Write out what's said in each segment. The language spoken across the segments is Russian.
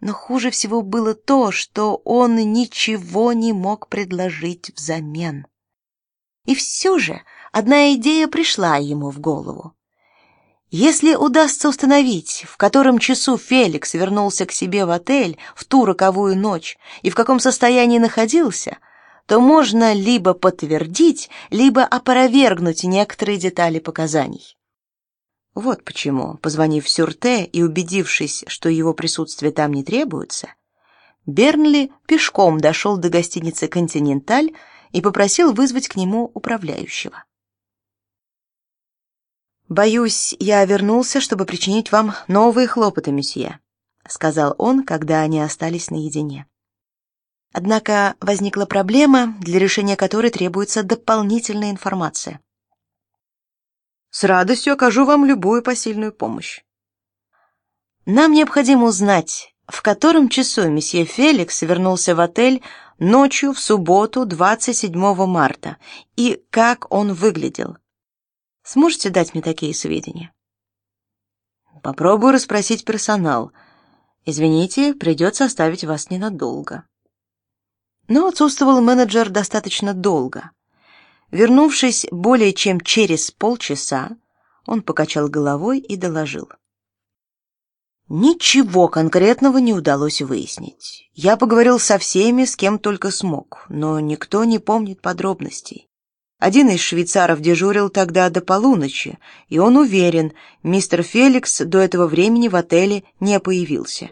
но хуже всего было то, что он ничего не мог предложить взамен. И все же одна идея пришла ему в голову. Если удастся установить, в котором часу Феликс вернулся к себе в отель в ту роковую ночь и в каком состоянии находился, то можно либо подтвердить, либо опровергнуть некоторые детали показаний. Вот почему, позвонив в Сюрте и убедившись, что его присутствие там не требуется, Бернли пешком дошел до гостиницы «Континенталь» и попросил вызвать к нему управляющего. «Боюсь, я вернулся, чтобы причинить вам новые хлопоты, месье», сказал он, когда они остались наедине. Однако возникла проблема, для решения которой требуется дополнительная информация. С радостью окажу вам любую посильную помощь. Нам необходимо узнать, в котором часу месье Феликс вернулся в отель ночью в субботу 27 марта и как он выглядел. Сможете дать мне такие сведения? Попробую расспросить персонал. Извините, придется оставить вас ненадолго. Но отсутствовал менеджер достаточно долго. Вернувшись более чем через полчаса, он покачал головой и доложил. Ничего конкретного не удалось выяснить. Я поговорил со всеми, с кем только смог, но никто не помнит подробностей. Один из швейцаров дежурил тогда до полуночи, и он уверен, мистер Феликс до этого времени в отеле не появился.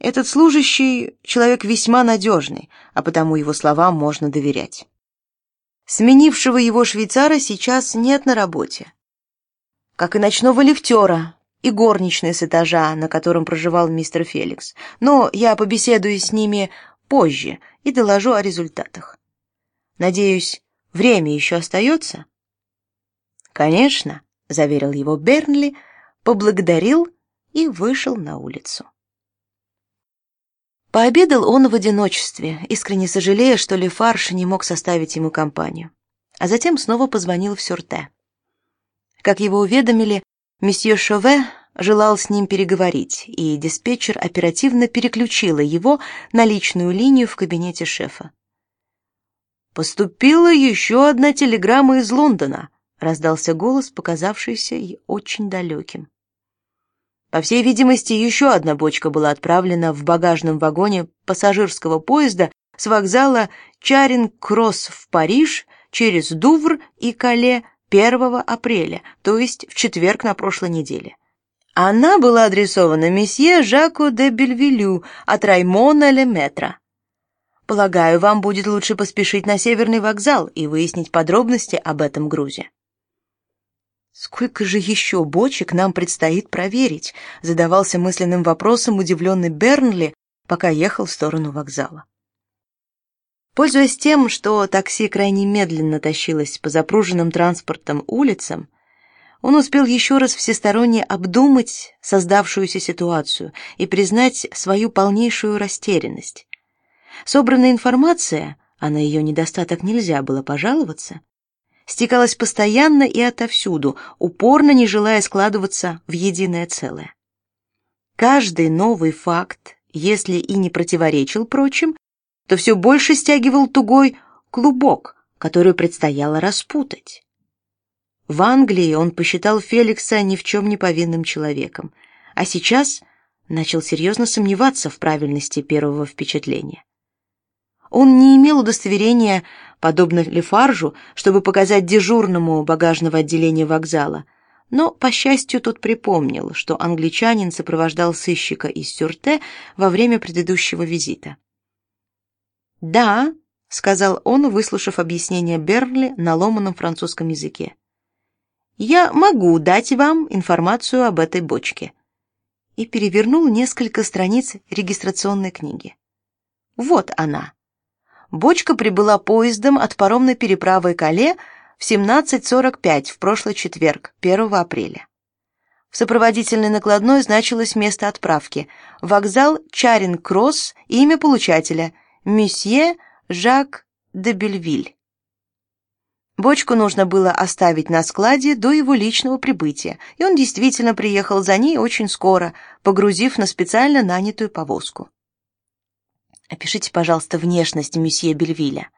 Этот служащий человек весьма надежный, а потому его словам можно доверять. Сменившего его швейцара сейчас нет на работе. Как и ночного лифтера и горничной с этажа, на котором проживал мистер Феликс. Но я побеседую с ними позже и доложу о результатах. Надеюсь, время еще остается?» «Конечно», — заверил его Бернли, поблагодарил и вышел на улицу. Пообедал он в одиночестве, искренне сожалея, что Лефарш не мог составить ему компанию. А затем снова позвонил в Сюрте. Как его уведомили, месье Шове желал с ним переговорить, и диспетчер оперативно переключила его на личную линию в кабинете шефа. Поступила еще одна телеграмма из Лондона, раздался голос, показавшийся ей очень далеким. По всей видимости, еще одна бочка была отправлена в багажном вагоне пассажирского поезда с вокзала Чаринг-Кросс в Париж через Дувр и Кале 1 апреля, то есть в четверг на прошлой неделе. Она была адресована месье Жаку де Бельвилю от Раймона Леметра. Полагаю, вам будет лучше поспешить на Северный вокзал и выяснить подробности об этом грузе. Сколько же еще бочек нам предстоит проверить? Задавался мысленным вопросом удивленный Бернли, пока ехал в сторону вокзала. Пользуясь тем, что такси крайне медленно тащилось по запруженным транспортом улицам, он успел еще раз всесторонне обдумать создавшуюся ситуацию и признать свою полнейшую растерянность. Собранная информация, а на ее недостаток нельзя было пожаловаться, стекалась постоянно и отовсюду, упорно не желая складываться в единое целое. Каждый новый факт, если и не противоречил прочим, то все больше стягивал тугой клубок, который предстояло распутать. В Англии он посчитал Феликса ни в чем не повинным человеком, а сейчас начал серьезно сомневаться в правильности первого впечатления. Он не имел удостоверения, подобно Лефаржу, чтобы показать дежурному багажного отделения вокзала. Но, по счастью, тот припомнил, что англичанин сопровождал сыщика из Сюрте во время предыдущего визита. «Да», — сказал он, выслушав объяснение Берли на ломаном французском языке. «Я могу дать вам информацию об этой бочке». И перевернул несколько страниц регистрационной книги. «Вот она» бочка прибыла поездом от паромной переправы Кале в 17:45 в прошлый четверг, 1 апреля. В сопроводительной накладной значилось место отправки: вокзал Чаринг-Кросс, имя получателя месье Жак де Бельвиль. Бочку нужно было оставить на складе до его личного прибытия, и он действительно приехал за ней очень скоро, погрузив на специально нанятую повозку. Опишите, пожалуйста, внешность месье Бельвиля.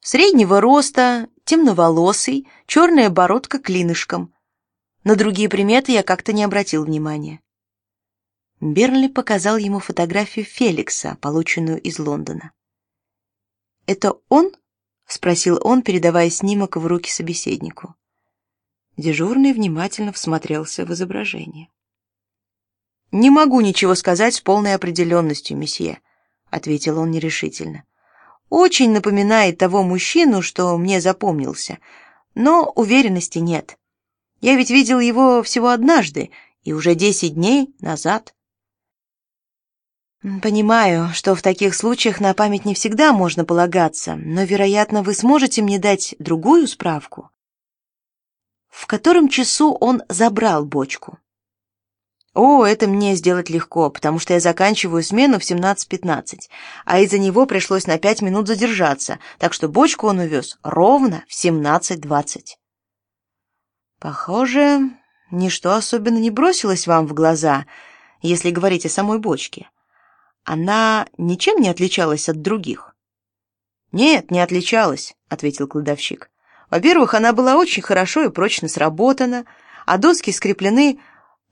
Среднего роста, темноволосый, черная бородка клинышком. На другие приметы я как-то не обратил внимания. Бернли показал ему фотографию Феликса, полученную из Лондона. Это он спросил он, передавая снимок в руки собеседнику. Дежурный внимательно всмотрелся в изображение. Не могу ничего сказать с полной определенностью, месье, ответил он нерешительно. Очень напоминает того мужчину, что мне запомнился, но уверенности нет. Я ведь видел его всего однажды и уже десять дней назад. Понимаю, что в таких случаях на память не всегда можно полагаться, но, вероятно, вы сможете мне дать другую справку. В котором часу он забрал бочку? О, это мне сделать легко, потому что я заканчиваю смену в 17:15, а из-за него пришлось на пять минут задержаться, так что бочку он увез ровно в 17:20. Похоже, ничто особенно не бросилось вам в глаза, если говорить о самой бочке. Она ничем не отличалась от других. Нет, не отличалась, ответил кладовщик. Во-первых, она была очень хорошо и прочно сработана, а доски скреплены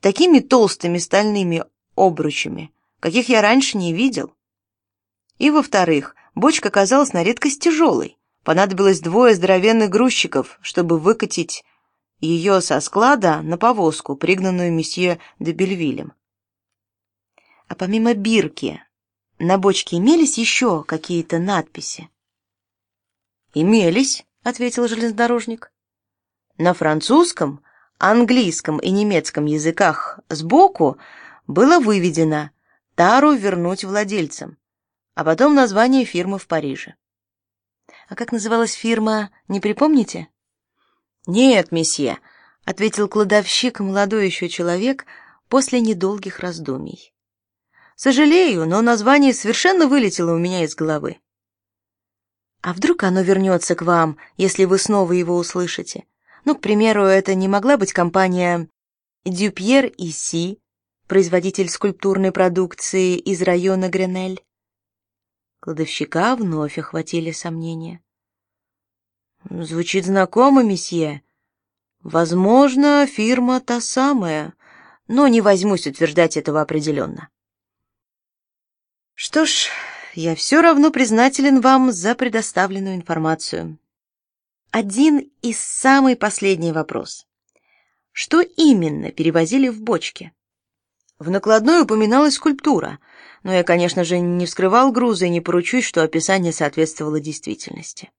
такими толстыми стальными обручами, каких я раньше не видел. И во-вторых, бочка оказалась на редкость тяжелой. Понадобилось двое здоровенных грузчиков, чтобы выкатить ее со склада на повозку, пригнанную месье де Бельвилем. А помимо бирки, на бочке имелись еще какие-то надписи? Имелись, ответил железнодорожник. На французском, английском и немецком языках сбоку было выведено тару вернуть владельцам, а потом название фирмы в Париже. А как называлась фирма, не припомните? Нет, месье, ответил кладовщик, молодой еще человек, после недолгих раздумий. Сожалею, но название совершенно вылетело у меня из головы. А вдруг оно вернется к вам, если вы снова его услышите? Ну, к примеру, это не могла быть компания Дюпьер и Си, производитель скульптурной продукции из района Гренель. Кладовщика вновь охватили сомнения. Звучит знакомо, месье. Возможно, фирма та самая, но не возьмусь утверждать этого определенно. Что ж, я все равно признателен вам за предоставленную информацию. Один из самый последний вопрос. Что именно перевозили в бочке? В накладной упоминалась скульптура, но я, конечно же, не вскрывал груза и не поручусь, что описание соответствовало действительности.